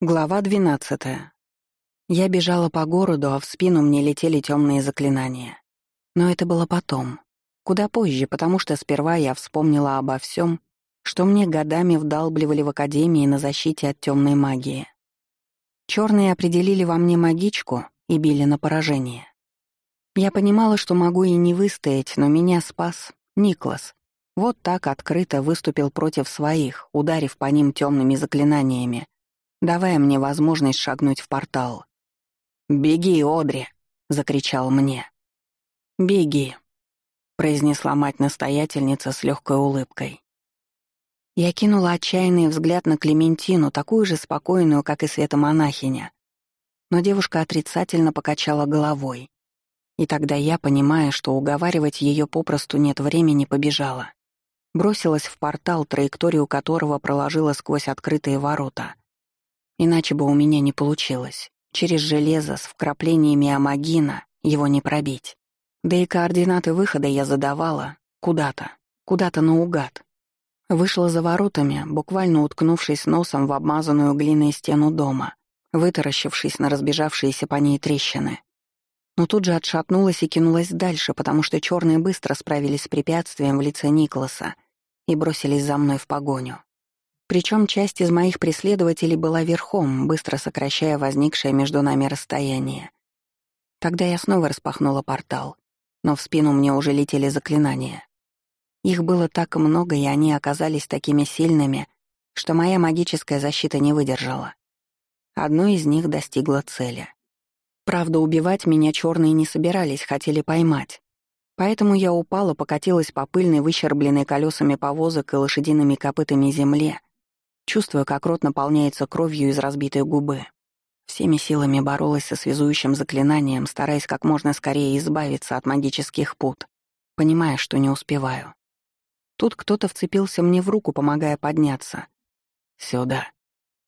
Глава 12. Я бежала по городу, а в спину мне летели темные заклинания. Но это было потом. Куда позже, потому что сперва я вспомнила обо всем, что мне годами вдалбливали в академии на защите от темной магии. Черные определили во мне магичку и били на поражение. Я понимала, что могу и не выстоять, но меня спас Никлас. Вот так открыто выступил против своих, ударив по ним темными заклинаниями, давая мне возможность шагнуть в портал. «Беги, Одри!» — закричал мне. «Беги!» — произнесла мать-настоятельница с легкой улыбкой. Я кинула отчаянный взгляд на Клементину, такую же спокойную, как и Света-монахиня. Но девушка отрицательно покачала головой. И тогда я, понимая, что уговаривать ее попросту нет времени, побежала. Бросилась в портал, траекторию которого проложила сквозь открытые ворота — Иначе бы у меня не получилось. Через железо с вкраплениями амагина его не пробить. Да и координаты выхода я задавала куда-то, куда-то наугад. Вышла за воротами, буквально уткнувшись носом в обмазанную глиной стену дома, вытаращившись на разбежавшиеся по ней трещины. Но тут же отшатнулась и кинулась дальше, потому что черные быстро справились с препятствием в лице Николаса и бросились за мной в погоню. Причем часть из моих преследователей была верхом, быстро сокращая возникшее между нами расстояние. Тогда я снова распахнула портал, но в спину мне уже летели заклинания. Их было так много, и они оказались такими сильными, что моя магическая защита не выдержала. Одно из них достигло цели. Правда, убивать меня черные не собирались, хотели поймать. Поэтому я упала, покатилась по пыльной, выщербленной колесами повозок и лошадиными копытами земле чувствуя, как рот наполняется кровью из разбитой губы. Всеми силами боролась со связующим заклинанием, стараясь как можно скорее избавиться от магических пут, понимая, что не успеваю. Тут кто-то вцепился мне в руку, помогая подняться. «Сюда».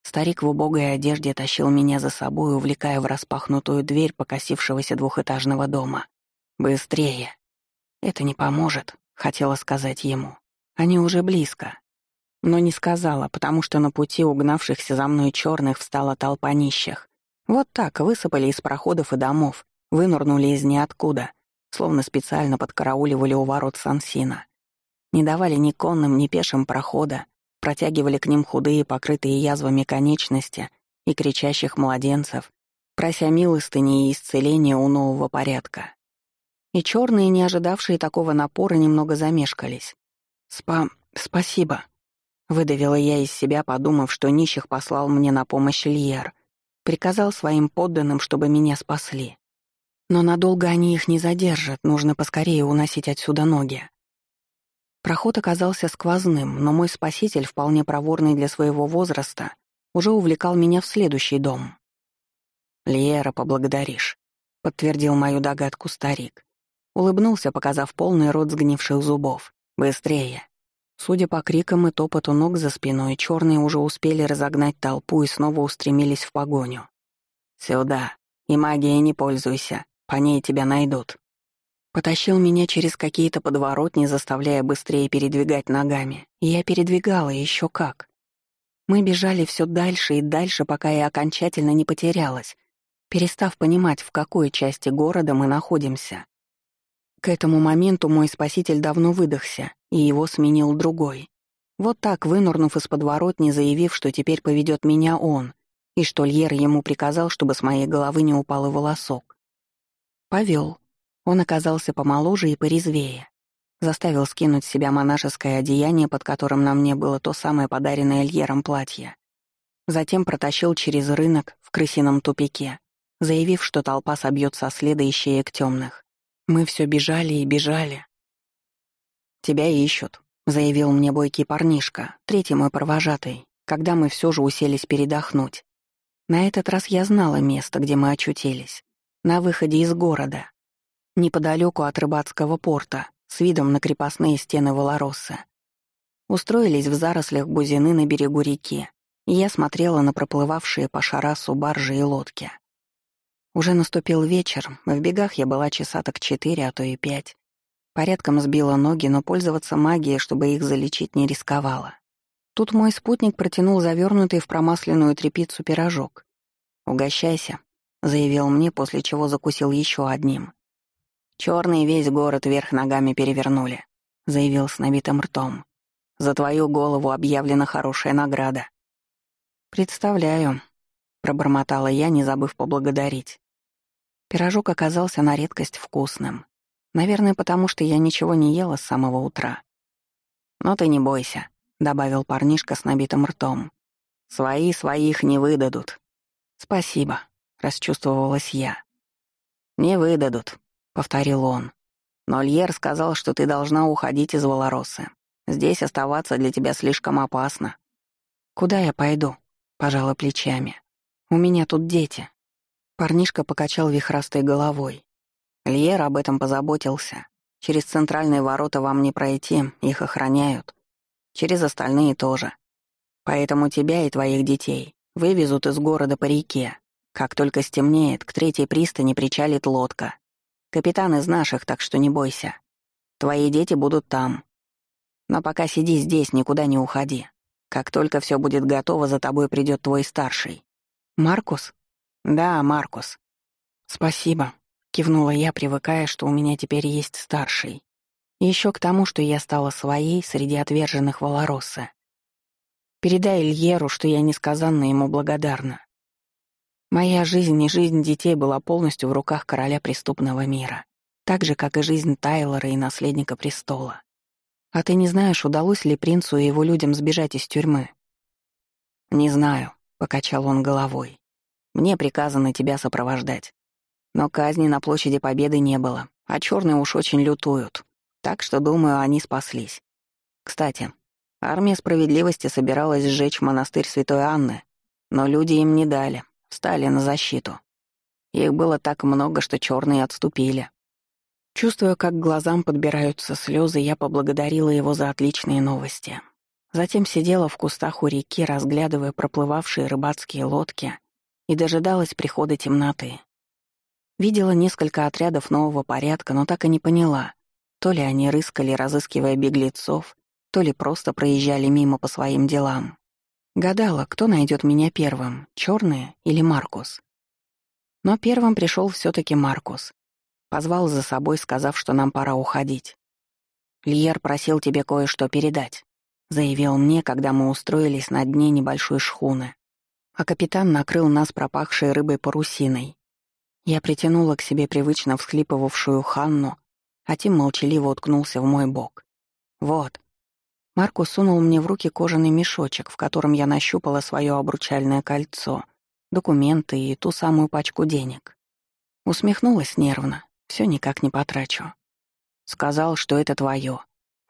Старик в убогой одежде тащил меня за собой, увлекая в распахнутую дверь покосившегося двухэтажного дома. «Быстрее!» «Это не поможет», — хотела сказать ему. «Они уже близко, но не сказала, потому что на пути угнавшихся за мной черных встала толпа нищих. Вот так высыпали из проходов и домов, вынырнули из ниоткуда, словно специально подкарауливали у ворот Сансина. Не давали ни конным, ни пешим прохода, протягивали к ним худые, покрытые язвами конечности и кричащих младенцев, прося милостыни и исцеления у нового порядка. И черные, не ожидавшие такого напора, немного замешкались. «Спа... спасибо», Выдавила я из себя, подумав, что нищих послал мне на помощь Льер. Приказал своим подданным, чтобы меня спасли. Но надолго они их не задержат, нужно поскорее уносить отсюда ноги. Проход оказался сквозным, но мой спаситель, вполне проворный для своего возраста, уже увлекал меня в следующий дом. «Льера, поблагодаришь», — подтвердил мою догадку старик. Улыбнулся, показав полный рот сгнивших зубов. «Быстрее!» Судя по крикам и топоту ног за спиной, черные уже успели разогнать толпу и снова устремились в погоню. «Сюда. И магией не пользуйся. По ней тебя найдут». Потащил меня через какие-то подворотни, заставляя быстрее передвигать ногами. Я передвигала еще как. Мы бежали все дальше и дальше, пока я окончательно не потерялась, перестав понимать, в какой части города мы находимся. К этому моменту мой спаситель давно выдохся, и его сменил другой. Вот так, вынурнув из подворотни, заявив, что теперь поведет меня он, и что Льер ему приказал, чтобы с моей головы не упал и волосок. Повел. Он оказался помоложе и порезвее. Заставил скинуть с себя монашеское одеяние, под которым на мне было то самое подаренное Льером платье. Затем протащил через рынок в крысином тупике, заявив, что толпа собьет со следа ищеек темных. Мы все бежали и бежали. «Тебя ищут», — заявил мне бойкий парнишка, третий мой провожатый, когда мы все же уселись передохнуть. На этот раз я знала место, где мы очутились. На выходе из города. Неподалеку от рыбацкого порта, с видом на крепостные стены Волоросса. Устроились в зарослях бузины на берегу реки, и я смотрела на проплывавшие по шарасу баржи и лодки. Уже наступил вечер, в бегах я была часа так четыре, а то и пять. Порядком сбила ноги, но пользоваться магией, чтобы их залечить, не рисковала. Тут мой спутник протянул завернутый в промасленную тряпицу пирожок. «Угощайся», — заявил мне, после чего закусил еще одним. Черный весь город вверх ногами перевернули», — заявил с набитым ртом. «За твою голову объявлена хорошая награда». «Представляю», — пробормотала я, не забыв поблагодарить. Пирожок оказался на редкость вкусным. Наверное, потому что я ничего не ела с самого утра. «Но ты не бойся», — добавил парнишка с набитым ртом. «Свои своих не выдадут». «Спасибо», — расчувствовалась я. «Не выдадут», — повторил он. «Но Льер сказал, что ты должна уходить из Волоросы. Здесь оставаться для тебя слишком опасно». «Куда я пойду?» — пожала плечами. «У меня тут дети». Парнишка покачал вихрастой головой. Льер об этом позаботился. Через центральные ворота вам не пройти, их охраняют. Через остальные тоже. Поэтому тебя и твоих детей вывезут из города по реке. Как только стемнеет, к третьей пристани причалит лодка. Капитан из наших, так что не бойся. Твои дети будут там. Но пока сиди здесь, никуда не уходи. Как только все будет готово, за тобой придет твой старший. Маркус? Да, Маркус. Спасибо. Кивнула я, привыкая, что у меня теперь есть старший. Еще к тому, что я стала своей среди отверженных Волороса. Передай Ильеру, что я несказанно ему благодарна. Моя жизнь и жизнь детей была полностью в руках короля преступного мира, так же, как и жизнь Тайлора и наследника престола. А ты не знаешь, удалось ли принцу и его людям сбежать из тюрьмы? «Не знаю», — покачал он головой. «Мне приказано тебя сопровождать. Но казни на площади Победы не было, а черные уж очень лютуют. Так что, думаю, они спаслись. Кстати, армия справедливости собиралась сжечь монастырь Святой Анны, но люди им не дали, встали на защиту. Их было так много, что черные отступили. Чувствуя, как к глазам подбираются слезы, я поблагодарила его за отличные новости. Затем сидела в кустах у реки, разглядывая проплывавшие рыбацкие лодки, и дожидалась прихода темноты. Видела несколько отрядов нового порядка, но так и не поняла, то ли они рыскали, разыскивая беглецов, то ли просто проезжали мимо по своим делам. Гадала, кто найдет меня первым, черные или Маркус. Но первым пришел все-таки Маркус. Позвал за собой, сказав, что нам пора уходить. «Льер просил тебе кое-что передать», — заявил мне, когда мы устроились на дне небольшой шхуны. А капитан накрыл нас пропахшей рыбой парусиной, я притянула к себе привычно всхлипывавшую Ханну, а Тим молчаливо уткнулся в мой бок. «Вот». Маркус сунул мне в руки кожаный мешочек, в котором я нащупала свое обручальное кольцо, документы и ту самую пачку денег. Усмехнулась нервно, все никак не потрачу. Сказал, что это твое.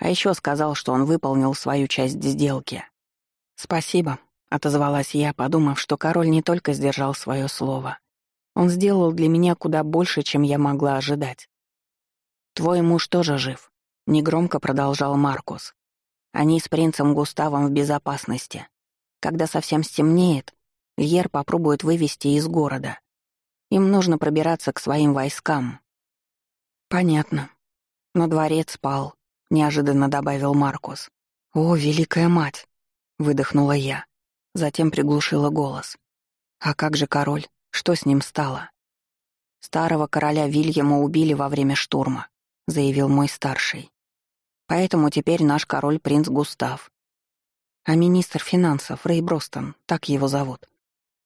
А еще сказал, что он выполнил свою часть сделки. «Спасибо», — отозвалась я, подумав, что король не только сдержал свое слово, он сделал для меня куда больше, чем я могла ожидать. «Твой муж тоже жив», — негромко продолжал Маркус. «Они с принцем Густавом в безопасности. Когда совсем стемнеет, Льер попробует вывести из города. Им нужно пробираться к своим войскам». «Понятно. Но дворец спал», — неожиданно добавил Маркус. «О, великая мать!» — выдохнула я. Затем приглушила голос. «А как же король? Что с ним стало? Старого короля Вильяма убили во время штурма, заявил мой старший. Поэтому теперь наш король принц Густав. А министр финансов Рэй Бростон, так его зовут.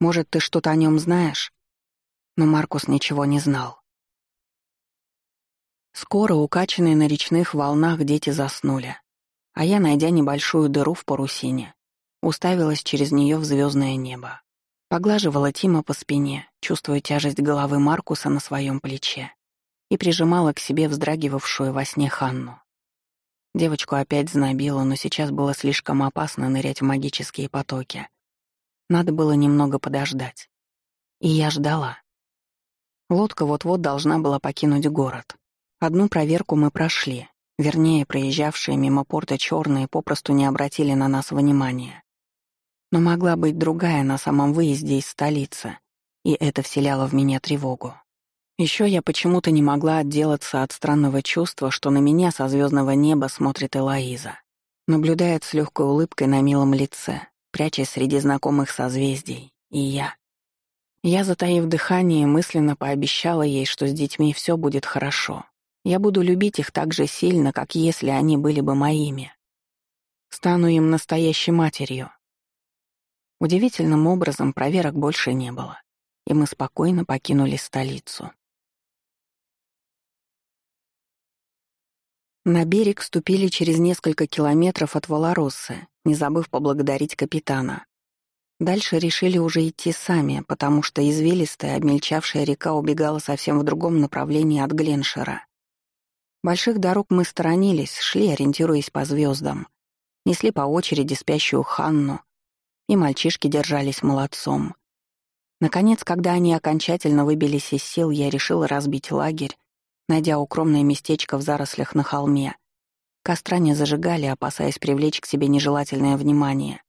Может, ты что-то о нем знаешь? Но Маркус ничего не знал. Скоро, укачанные на речных волнах, дети заснули, а я, найдя небольшую дыру в парусине, уставилась через нее в звездное небо. Поглаживала Тима по спине, чувствуя тяжесть головы Маркуса на своем плече, и прижимала к себе вздрагивавшую во сне Ханну. Девочку опять знобило, но сейчас было слишком опасно нырять в магические потоки. Надо было немного подождать. И я ждала. Лодка вот-вот должна была покинуть город. Одну проверку мы прошли. Вернее, проезжавшие мимо порта черные попросту не обратили на нас внимания. Но могла быть другая на самом выезде из столицы, и это вселяло в меня тревогу. Еще я почему-то не могла отделаться от странного чувства, что на меня со звездного неба смотрит Элоиза. наблюдает с легкой улыбкой на милом лице, прячась среди знакомых созвездий, и я. Я, затаив дыхание, мысленно пообещала ей, что с детьми все будет хорошо. Я буду любить их так же сильно, как если они были бы моими. Стану им настоящей матерью. Удивительным образом проверок больше не было, и мы спокойно покинули столицу. На берег ступили через несколько километров от Валароссы, не забыв поблагодарить капитана. Дальше решили уже идти сами, потому что извилистая, обмельчавшая река убегала совсем в другом направлении от Гленшера. Больших дорог мы сторонились, шли, ориентируясь по звездам. Несли по очереди спящую Ханну, и мальчишки держались молодцом. Наконец, когда они окончательно выбились из сил, я решила разбить лагерь найдя укромное местечко в зарослях на холме. Костра не зажигали, опасаясь привлечь к себе нежелательное внимание.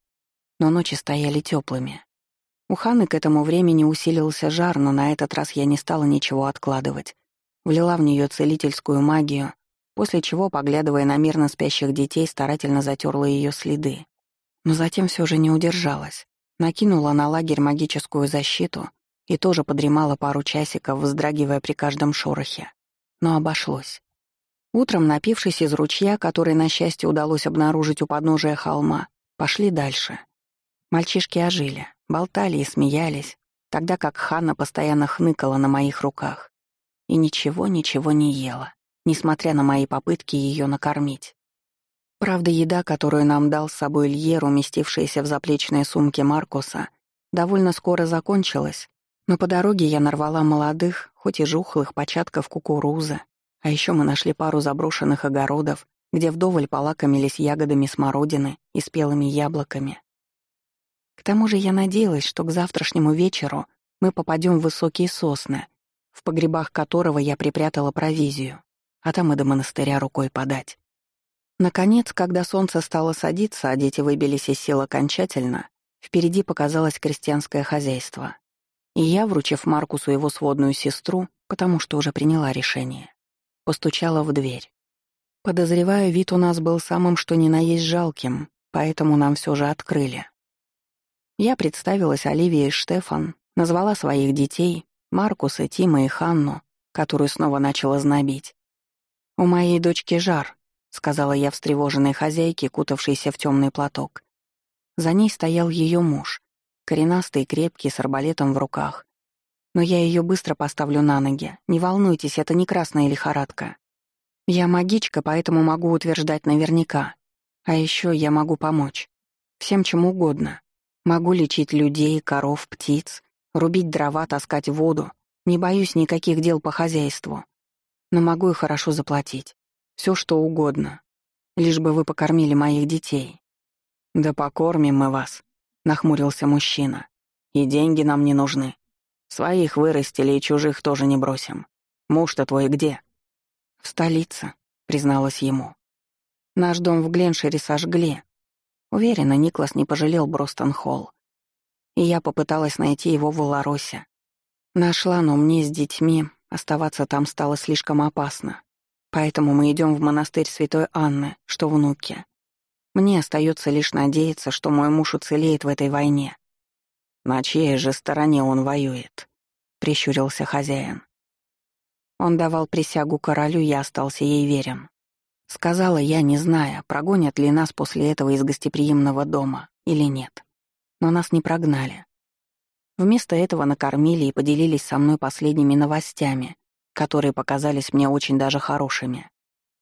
Но ночи стояли теплыми. У Ханы к этому времени усилился жар, но на этот раз я не стала ничего откладывать. Влила в нее целительскую магию, после чего, поглядывая на мирно спящих детей, старательно затерла ее следы. Но затем все же не удержалась. Накинула на лагерь магическую защиту и тоже подремала пару часиков, вздрагивая при каждом шорохе но обошлось. Утром, напившись из ручья, который, на счастье, удалось обнаружить у подножия холма, пошли дальше. Мальчишки ожили, болтали и смеялись, тогда как Ханна постоянно хныкала на моих руках и ничего-ничего не ела, несмотря на мои попытки ее накормить. Правда, еда, которую нам дал с собой Льер, уместившаяся в заплечной сумке Маркуса, довольно скоро закончилась, но по дороге я нарвала молодых, хоть и жухлых, початков кукурузы, а еще мы нашли пару заброшенных огородов, где вдоволь полакомились ягодами смородины и спелыми яблоками. К тому же я надеялась, что к завтрашнему вечеру мы попадем в высокие сосны, в погребах которого я припрятала провизию, а там и до монастыря рукой подать. Наконец, когда солнце стало садиться, а дети выбились из сил окончательно, впереди показалось крестьянское хозяйство. И я, вручив Маркусу его сводную сестру, потому что уже приняла решение, постучала в дверь. Подозреваю, вид у нас был самым что ни на есть жалким, поэтому нам все же открыли. Я представилась Оливии и Штефан, назвала своих детей, Маркуса, Тима и Ханну, которую снова начала знобить. «У моей дочки жар», — сказала я встревоженной хозяйке, кутавшейся в темный платок. За ней стоял ее муж, коренастый крепкий, с арбалетом в руках. Но я ее быстро поставлю на ноги. Не волнуйтесь, это не красная лихорадка. Я магичка, поэтому могу утверждать наверняка. А еще я могу помочь. Всем чем угодно. Могу лечить людей, коров, птиц, рубить дрова, таскать воду. Не боюсь никаких дел по хозяйству. Но могу и хорошо заплатить. Все что угодно. Лишь бы вы покормили моих детей. Да покормим мы вас, нахмурился мужчина. «И деньги нам не нужны. Своих вырастили и чужих тоже не бросим. Муж-то твой где?» «В столице», — призналась ему. «Наш дом в Гленшере сожгли. Уверена, Никлас не пожалел Бростон-Холл. И я попыталась найти его в Ларосе. Нашла, но мне с детьми оставаться там стало слишком опасно. Поэтому мы идем в монастырь Святой Анны, что внуки. Мне остается лишь надеяться, что мой муж уцелеет в этой войне. На чьей же стороне он воюет? Прищурился хозяин. Он давал присягу королю, я остался ей верен. Сказала я, не зная, прогонят ли нас после этого из гостеприимного дома или нет. Но нас не прогнали. Вместо этого накормили и поделились со мной последними новостями, которые показались мне очень даже хорошими.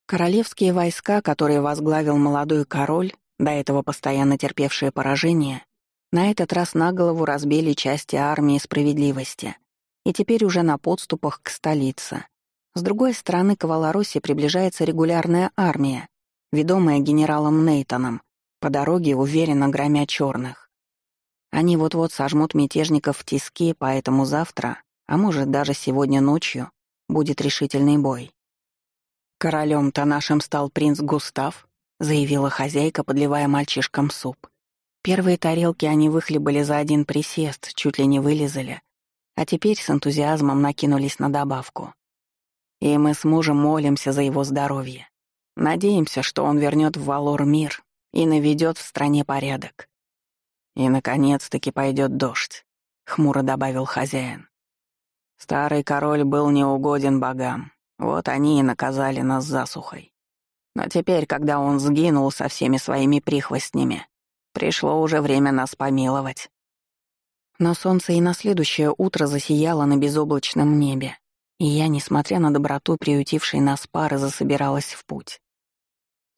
Королевские войска, которые возглавил молодой король, до этого постоянно терпевшие поражение, на этот раз на голову разбили части армии справедливости и теперь уже на подступах к столице. С другой стороны, к Валаросе приближается регулярная армия, ведомая генералом Нейтоном, по дороге уверенно громя черных. Они вот-вот сожмут мятежников в тиски, поэтому завтра, а может даже сегодня ночью, будет решительный бой. «Королем-то нашим стал принц Густав», — заявила хозяйка, подливая мальчишкам суп. Первые тарелки они выхлебали за один присест, чуть ли не вылезали, а теперь с энтузиазмом накинулись на добавку. И мы с мужем молимся за его здоровье. Надеемся, что он вернет в Валор мир и наведет в стране порядок. И, наконец-таки, пойдет дождь, — хмуро добавил хозяин. Старый король был неугоден богам, вот они и наказали нас засухой. Но теперь, когда он сгинул со всеми своими прихвостнями, пришло уже время нас помиловать. Но солнце и на следующее утро засияло на безоблачном небе, и я, несмотря на доброту приютившей нас пары, засобиралась в путь.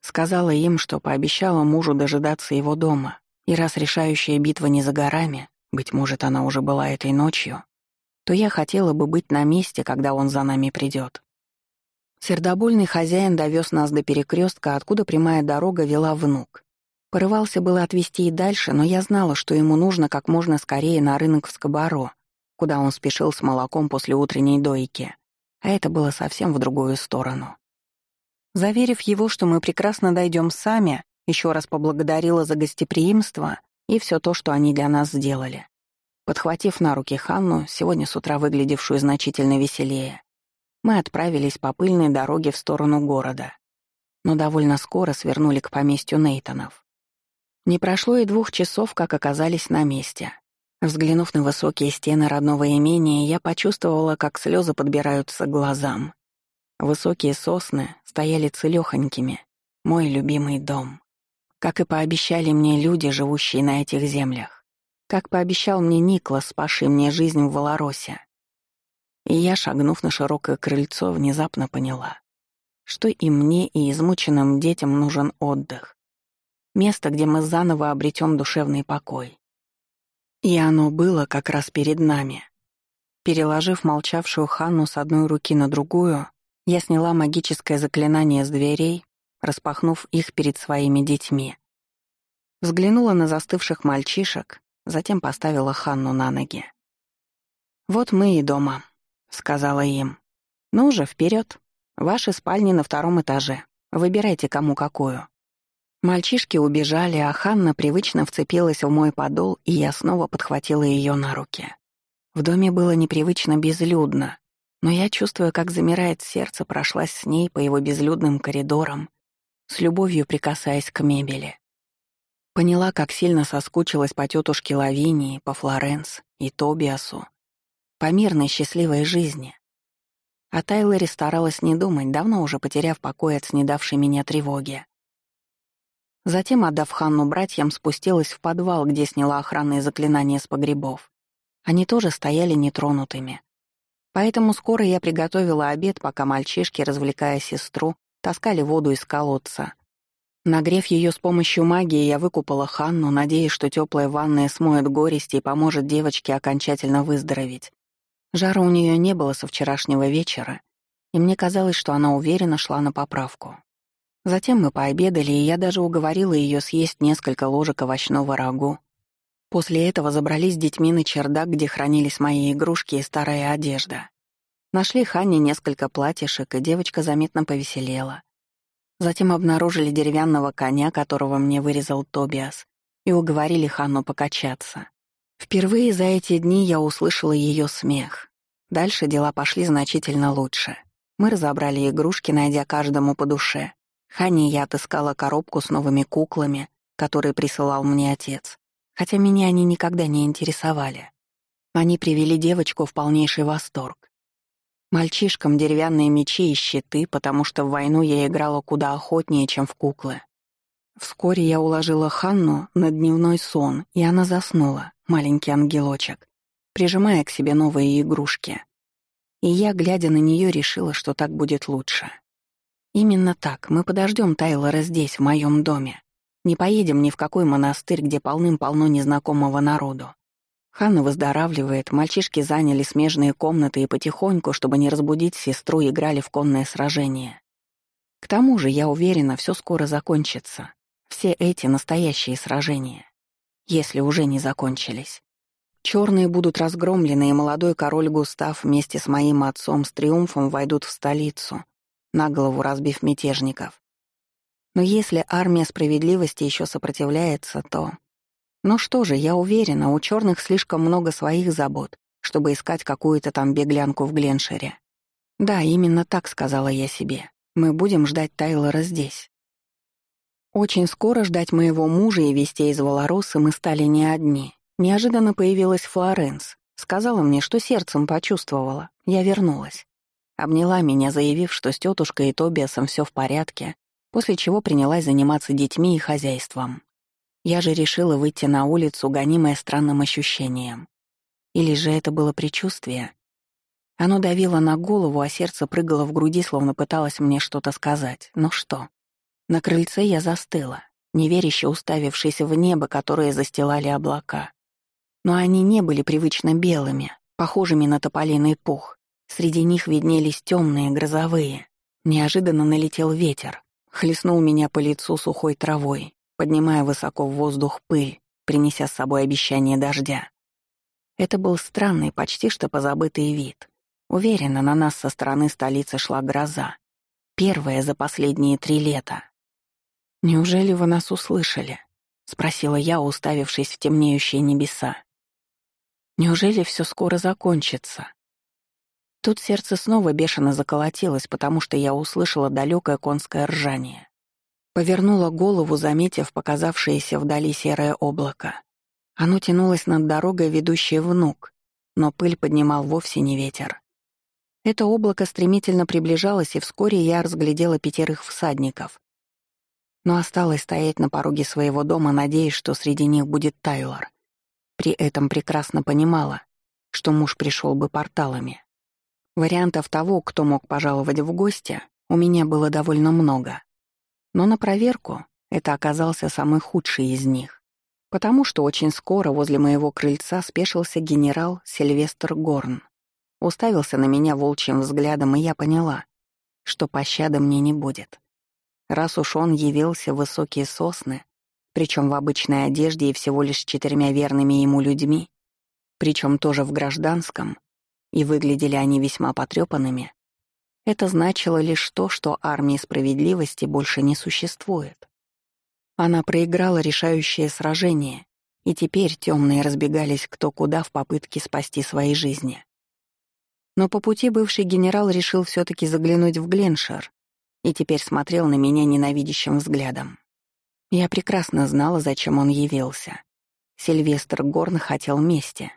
Сказала им, что пообещала мужу дожидаться его дома, и раз решающая битва не за горами, быть может, она уже была этой ночью, то я хотела бы быть на месте, когда он за нами придет. Сердобольный хозяин довез нас до перекрестка, откуда прямая дорога вела внук. Порывался было отвезти и дальше, но я знала, что ему нужно как можно скорее на рынок в Скобаро, куда он спешил с молоком после утренней дойки, а это было совсем в другую сторону. Заверив его, что мы прекрасно дойдем сами, еще раз поблагодарила за гостеприимство и все то, что они для нас сделали. Подхватив на руки Ханну, сегодня с утра выглядевшую значительно веселее, мы отправились по пыльной дороге в сторону города, но довольно скоро свернули к поместью Нейтонов. Не прошло и двух часов, как оказались на месте. Взглянув на высокие стены родного имения, я почувствовала, как слезы подбираются к глазам. Высокие сосны стояли целёхонькими, мой любимый дом. Как и пообещали мне люди, живущие на этих землях. Как пообещал мне Никлас, спасший мне жизнь в Волоросе. И я, шагнув на широкое крыльцо, внезапно поняла, что и мне, и измученным детям нужен отдых. Место, где мы заново обретем душевный покой. И оно было как раз перед нами. Переложив молчавшую Ханну с одной руки на другую, я сняла магическое заклинание с дверей, распахнув их перед своими детьми. Взглянула на застывших мальчишек, затем поставила Ханну на ноги. «Вот мы и дома», сказала им. «Ну же, вперед! Ваши спальни на втором этаже. Выбирайте, кому какую». Мальчишки убежали, а Ханна привычно вцепилась в мой подол, и я снова подхватила ее на руки. В доме было непривычно безлюдно, но я, чувствуя, как замирает сердце, прошлась с ней по его безлюдным коридорам, с любовью прикасаясь к мебели. Поняла, как сильно соскучилась по тетушке Лавинии, по Флоренс и Тобиасу, по мирной счастливой жизни. О Тайлере старалась не думать, давно уже потеряв покой от снедавшей меня тревоги. Затем, отдав Ханну братьям, спустилась в подвал, где сняла охранные заклинания с погребов. Они тоже стояли нетронутыми. Поэтому скоро я приготовила обед, пока мальчишки, развлекая сестру, таскали воду из колодца. Нагрев ее с помощью магии, я выкупала Ханну, надеясь, что теплая ванная смоет горести и поможет девочке окончательно выздороветь. Жара у нее не было со вчерашнего вечера, и мне казалось, что она уверенно шла на поправку. Затем мы пообедали, и я даже уговорила ее съесть несколько ложек овощного рагу. После этого забрались с детьми на чердак, где хранились мои игрушки и старая одежда. Нашли Ханне несколько платьишек, и девочка заметно повеселела. Затем обнаружили деревянного коня, которого мне вырезал Тобиас, и уговорили Ханну покачаться. Впервые за эти дни я услышала ее смех. Дальше дела пошли значительно лучше. Мы разобрали игрушки, найдя каждому по душе. Хане я отыскала коробку с новыми куклами, которые присылал мне отец, хотя меня они никогда не интересовали. Они привели девочку в полнейший восторг. Мальчишкам деревянные мечи и щиты, потому что в войну я играла куда охотнее, чем в куклы. Вскоре я уложила Ханну на дневной сон, и она заснула, маленький ангелочек, прижимая к себе новые игрушки. И я, глядя на нее, решила, что так будет лучше. Именно так, мы подождем Тайлора здесь, в моем доме. Не поедем ни в какой монастырь, где полным-полно незнакомого народу. Ханна выздоравливает, мальчишки заняли смежные комнаты и потихоньку, чтобы не разбудить сестру, играли в конное сражение. К тому же, я уверена, все скоро закончится. Все эти настоящие сражения, если уже не закончились. Черные будут разгромлены, и молодой король Густав вместе с моим отцом с триумфом войдут в столицу, на голову разбив мятежников. Но если армия справедливости еще сопротивляется, то... Ну что же, я уверена, у черных слишком много своих забот, чтобы искать какую-то там беглянку в Гленшере. Да, именно так сказала я себе. Мы будем ждать Тайлора здесь. Очень скоро ждать моего мужа и вестей из Волоросы мы стали не одни. Неожиданно появилась Флоренс. Сказала мне, что сердцем почувствовала. Я вернулась. Обняла меня, заявив, что с тетушкой и Тобиасом все в порядке, после чего принялась заниматься детьми и хозяйством. Я же решила выйти на улицу, гонимая странным ощущением. Или же это было предчувствие? Оно давило на голову, а сердце прыгало в груди, словно пыталось мне что-то сказать. Но что? На крыльце я застыла, неверяще уставившись в небо, которое застилали облака. Но они не были привычно белыми, похожими на тополиный пух. Среди них виднелись темные, грозовые. Неожиданно налетел ветер, хлестнул меня по лицу сухой травой, поднимая высоко в воздух пыль, принеся с собой обещание дождя. Это был странный, почти что позабытый вид. Уверена, на нас со стороны столицы шла гроза. Первая за последние три лета. «Неужели вы нас услышали?» — спросила я, уставившись в темнеющие небеса. «Неужели все скоро закончится?» Тут сердце снова бешено заколотилось, потому что я услышала далекое конское ржание. Повернула голову, заметив показавшееся вдали серое облако. Оно тянулось над дорогой, ведущей внук, но пыль поднимал вовсе не ветер. Это облако стремительно приближалось, и вскоре я разглядела пятерых всадников. Но осталось стоять на пороге своего дома, надеясь, что среди них будет Тайлор. При этом прекрасно понимала, что муж пришел бы порталами. Вариантов того, кто мог пожаловать в гости, у меня было довольно много. Но на проверку это оказался самый худший из них потому что очень скоро возле моего крыльца спешился генерал Сильвестр Горн. Уставился на меня волчьим взглядом, и я поняла, что пощады мне не будет. Раз уж он явился в высокие сосны, причем в обычной одежде и всего лишь четырьмя верными ему людьми, причем тоже в гражданском, и выглядели они весьма потрепанными, это значило лишь то, что армии справедливости больше не существует. Она проиграла решающее сражение, и теперь темные разбегались кто куда в попытке спасти свои жизни. Но по пути бывший генерал решил все таки заглянуть в Гленшер и теперь смотрел на меня ненавидящим взглядом. Я прекрасно знала, зачем он явился. Сильвестр Горн хотел мести.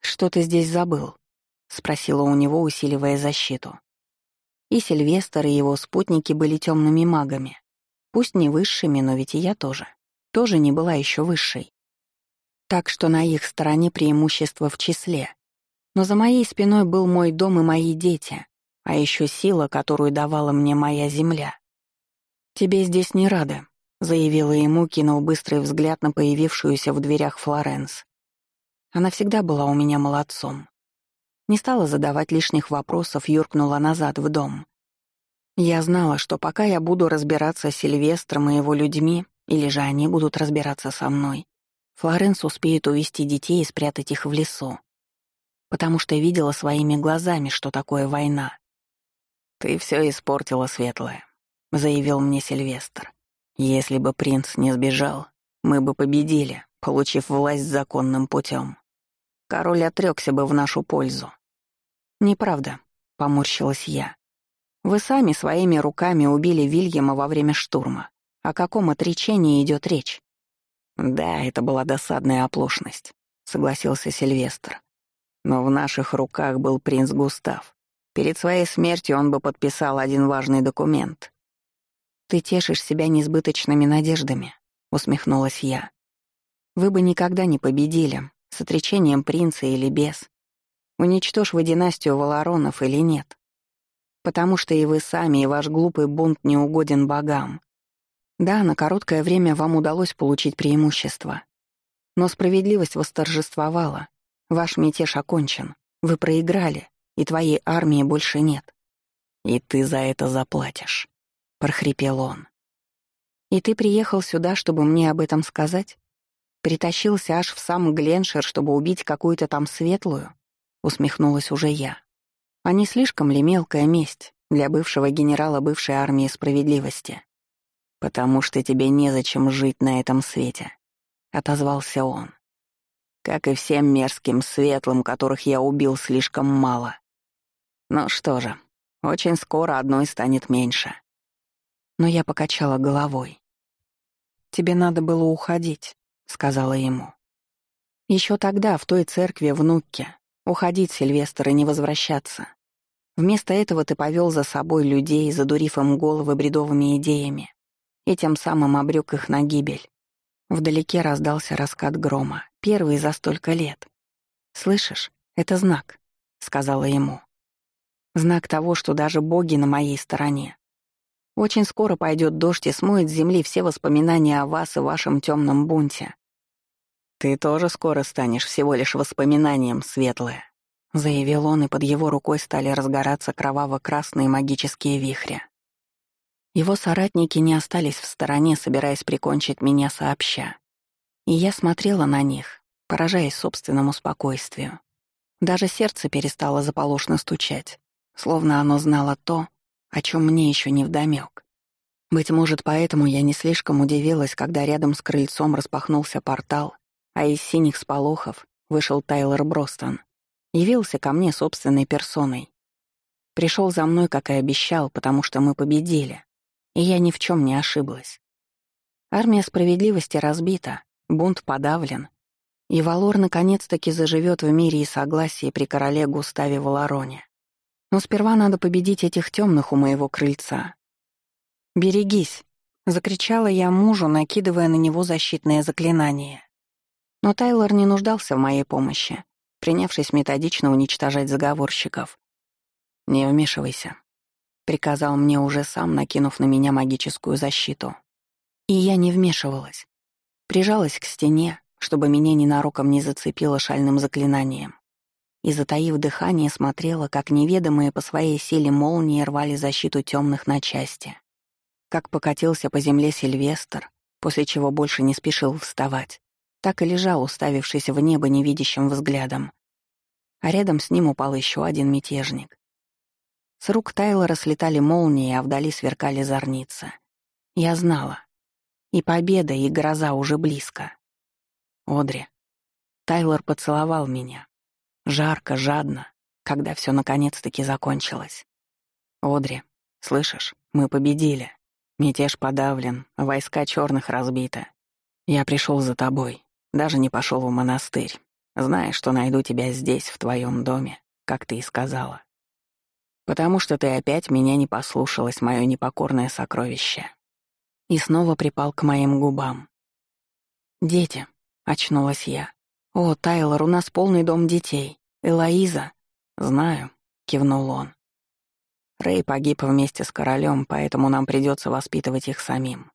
«Что ты здесь забыл?» — спросила у него, усиливая защиту. И Сильвестр, и его спутники были темными магами. Пусть не высшими, но ведь и я тоже. Тоже не была еще высшей. Так что на их стороне преимущество в числе. Но за моей спиной был мой дом и мои дети, а еще сила, которую давала мне моя земля. «Тебе здесь не рады», — заявила ему, кинул быстрый взгляд на появившуюся в дверях Флоренс. Она всегда была у меня молодцом. Не стала задавать лишних вопросов, юркнула назад в дом. Я знала, что пока я буду разбираться с Сильвестром и его людьми, или же они будут разбираться со мной, Флоренс успеет увести детей и спрятать их в лесу. Потому что видела своими глазами, что такое война. «Ты все испортила, Светлая», — заявил мне Сильвестр. «Если бы принц не сбежал, мы бы победили, получив власть законным путем. Король отрекся бы в нашу пользу». «Неправда», — поморщилась я. Вы сами своими руками убили Вильяма во время штурма. О каком отречении идет речь? Да, это была досадная оплошность, согласился Сильвестр. Но в наших руках был принц Густав. Перед своей смертью он бы подписал один важный документ. Ты тешишь себя несбыточными надеждами, усмехнулась я. Вы бы никогда не победили, с отречением принца или без. Уничтожь вы династию Валаронов или нет. Потому что и вы сами, и ваш глупый бунт не угоден богам. Да, на короткое время вам удалось получить преимущество. Но справедливость восторжествовала. Ваш мятеж окончен. Вы проиграли, и твоей армии больше нет. И ты за это заплатишь, — прохрипел он. И ты приехал сюда, чтобы мне об этом сказать? Притащился аж в сам Гленшер, чтобы убить какую-то там светлую? Усмехнулась уже я. А не слишком ли мелкая месть для бывшего генерала бывшей армии справедливости? «Потому что тебе незачем жить на этом свете», — отозвался он. «Как и всем мерзким светлым, которых я убил слишком мало. Ну что же, очень скоро одной станет меньше». Но я покачала головой. тебе надо было уходить», — сказала ему. Еще тогда, в той церкви в Нукке, уходить, Сильвестр, и не возвращаться. Вместо этого ты повел за собой людей, задурив им головы бредовыми идеями, и тем самым обрек их на гибель. Вдалеке раздался раскат грома, первый за столько лет. «Слышишь, это знак», — сказала ему. «Знак того, что даже боги на моей стороне. Очень скоро пойдет дождь и смоет с земли все воспоминания о вас и вашем темном бунте. Ты тоже скоро станешь всего лишь воспоминанием, светлое», — заявил он, и под его рукой стали разгораться кроваво-красные магические вихри. Его соратники не остались в стороне, собираясь прикончить меня сообща. И я смотрела на них, поражаясь собственному спокойствию. Даже сердце перестало заполошно стучать, словно оно знало то, о чем мне еще не вдомек. Быть может, поэтому я не слишком удивилась, когда рядом с крыльцом распахнулся портал, а из синих сполохов вышел Тайлер Бростон. Явился ко мне собственной персоной. Пришел за мной, как и обещал, потому что мы победили. И я ни в чем не ошиблась. Армия справедливости разбита, бунт подавлен, и Валор наконец-таки заживет в мире и согласии при короле Густаве Валароне. Но сперва надо победить этих темных у моего крыльца. «Берегись!» — закричала я мужу, накидывая на него защитное заклинание. Но Тайлор не нуждался в моей помощи, принявшись методично уничтожать заговорщиков. «Не вмешивайся», приказал мне уже сам, накинув на меня магическую защиту. И я не вмешивалась. Прижалась к стене, чтобы меня ненароком не зацепило шальным заклинанием. И, затаив дыхание, смотрела, как неведомые по своей силе молнии рвали защиту темных на части. Как покатился по земле Сильвестр, после чего больше не спешил вставать, так и лежал, уставившись в небо невидящим взглядом. А рядом с ним упал еще один мятежник. С рук Тайлора слетали молнии, а вдали сверкали зорницы. Я знала. И победа, и гроза уже близко. Одри. Тайлор поцеловал меня. Жарко, жадно, когда все наконец-таки закончилось. Одри, слышишь, мы победили. Мятеж подавлен, войска черных разбиты. Я пришел за тобой, даже не пошел в монастырь, зная, что найду тебя здесь, в твоем доме, как ты и сказала. Потому что ты опять меня не послушалась, мое непокорное сокровище. И снова припал к моим губам. «Дети», — очнулась я. «О, Тайлор, у нас полный дом детей. Элоиза». «Знаю», — кивнул он. Рэй погиб вместе с королем, поэтому нам придется воспитывать их самим.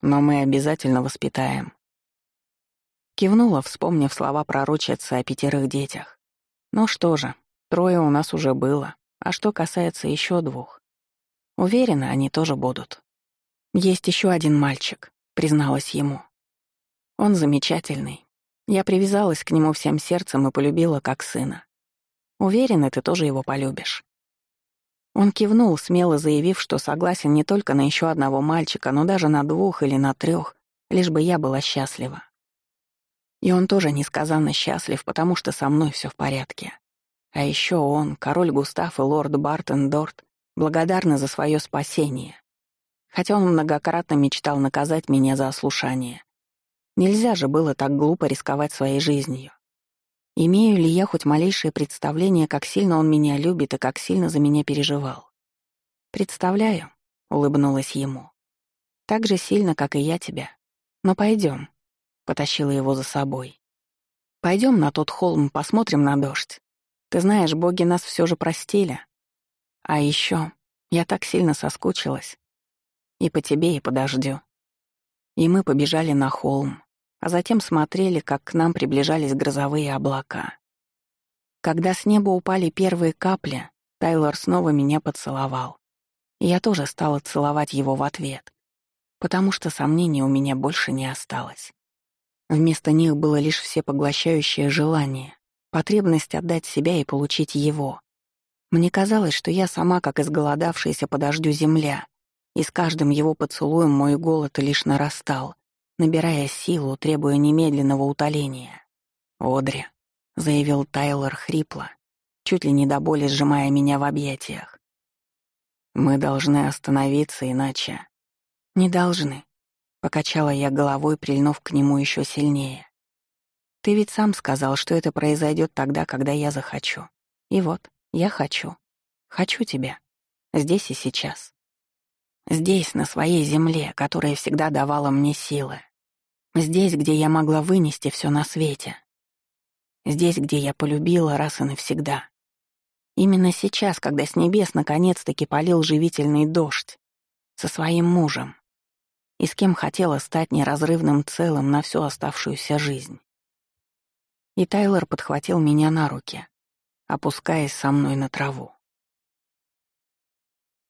Но мы обязательно воспитаем. Кивнула, вспомнив слова пророчицы о пятерых детях. Ну что же, трое у нас уже было. А что касается еще двух, уверена, они тоже будут. Есть еще один мальчик, призналась ему. Он замечательный. Я привязалась к нему всем сердцем и полюбила как сына. Уверена, ты тоже его полюбишь. Он кивнул, смело заявив, что согласен не только на еще одного мальчика, но даже на двух или на трех, лишь бы я была счастлива. И он тоже несказанно счастлив, потому что со мной все в порядке. А еще он, король Густав и лорд Бартон Дорт, благодарны за свое спасение. Хотя он многократно мечтал наказать меня за ослушание. Нельзя же было так глупо рисковать своей жизнью. Имею ли я хоть малейшее представление, как сильно он меня любит и как сильно за меня переживал? Представляю, улыбнулась ему. Так же сильно, как и я тебя. Но пойдем, потащила его за собой. Пойдем на тот холм, посмотрим на дождь. Ты знаешь, боги нас все же простили. А еще я так сильно соскучилась. И по тебе, и по дождю. И мы побежали на холм, а затем смотрели, как к нам приближались грозовые облака. Когда с неба упали первые капли, Тайлор снова меня поцеловал. И я тоже стала целовать его в ответ, потому что сомнений у меня больше не осталось. Вместо них было лишь всепоглощающее желание, Потребность отдать себя и получить его. Мне казалось, что я сама, как изголодавшаяся по дождю земля, и с каждым его поцелуем мой голод лишь нарастал, набирая силу, требуя немедленного утоления. «Одри», — заявил Тайлор хрипло, чуть ли не до боли сжимая меня в объятиях. «Мы должны остановиться, иначе...» «Не должны. Покачала я головой, прильнув к нему еще сильнее. Ты ведь сам сказал, что это произойдет тогда, когда я захочу. И вот, я хочу. Хочу тебя. Здесь и сейчас. Здесь, на своей земле, которая всегда давала мне силы. Здесь, где я могла вынести все на свете. Здесь, где я полюбила раз и навсегда. Именно сейчас, когда с небес наконец-таки полил живительный дождь. Со своим мужем. И с кем хотела стать неразрывным целым на всю оставшуюся жизнь. И Тайлер подхватил меня на руки, опускаясь со мной на траву.